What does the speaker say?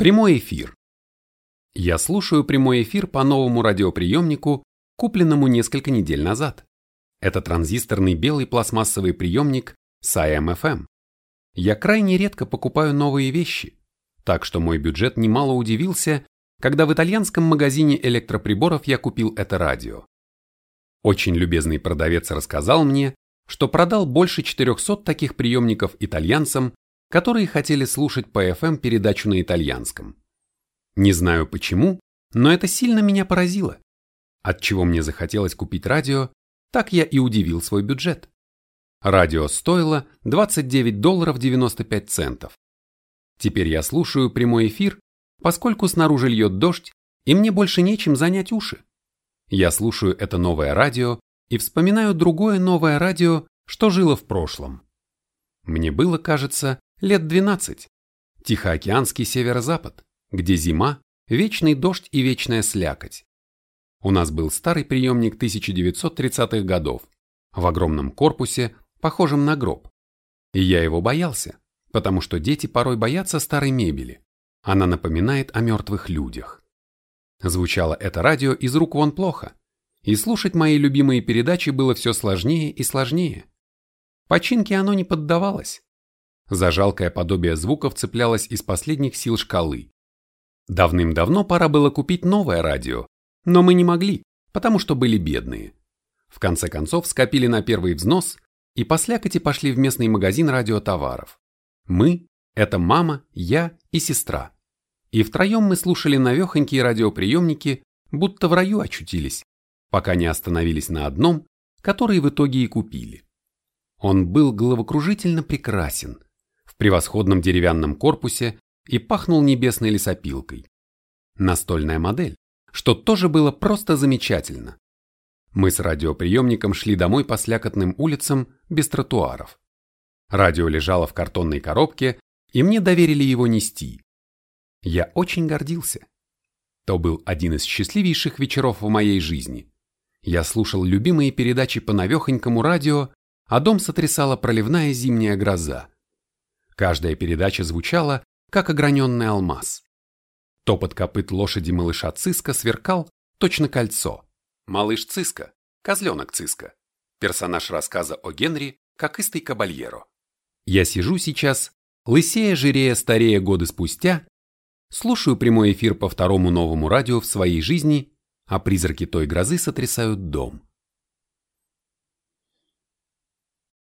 Прямой эфир. Я слушаю прямой эфир по новому радиоприемнику, купленному несколько недель назад. Это транзисторный белый пластмассовый приемник SIAM-FM. Я крайне редко покупаю новые вещи, так что мой бюджет немало удивился, когда в итальянском магазине электроприборов я купил это радио. Очень любезный продавец рассказал мне, что продал больше 400 таких приемников итальянцам, которые хотели слушать по FM передачу на итальянском. Не знаю почему, но это сильно меня поразило. От чего мне захотелось купить радио, так я и удивил свой бюджет. Радио стоило 29 долларов 95 центов. Теперь я слушаю прямой эфир, поскольку снаружи льет дождь, и мне больше нечем занять уши. Я слушаю это новое радио и вспоминаю другое новое радио, что жило в прошлом. Мне было, кажется, лет 12. Тихоокеанский северо-запад, где зима, вечный дождь и вечная слякоть. У нас был старый приемник 1930-х годов, в огромном корпусе, похожем на гроб. И я его боялся, потому что дети порой боятся старой мебели. Она напоминает о мертвых людях. Звучало это радио из рук вон плохо, и слушать мои любимые передачи было все сложнее и сложнее. Починке оно не поддавалось. За жалкое подобие звуков цеплялось из последних сил шкалы. Давным-давно пора было купить новое радио, но мы не могли, потому что были бедные. В конце концов скопили на первый взнос и по слякоти пошли в местный магазин радиотоваров. Мы – это мама, я и сестра. И втроем мы слушали навехонькие радиоприемники, будто в раю очутились, пока не остановились на одном, который в итоге и купили. Он был головокружительно прекрасен, превосходном деревянном корпусе и пахнул небесной лесопилкой. Настольная модель, что тоже было просто замечательно. Мы с радиоприемником шли домой по слякотным улицам без тротуаров. Радио лежало в картонной коробке, и мне доверили его нести. Я очень гордился. То был один из счастливейших вечеров в моей жизни. Я слушал любимые передачи по навехонькому радио, а дом сотрясала проливная зимняя гроза. Каждая передача звучала, как ограненный алмаз. Топот копыт лошади малыша Циска сверкал, точно кольцо. Малыш Циска, козленок Циска, персонаж рассказа о Генри, как истый кабальеро. Я сижу сейчас, лысея, жирея, старея годы спустя, слушаю прямой эфир по второму новому радио в своей жизни, а призраки той грозы сотрясают дом.